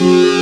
Música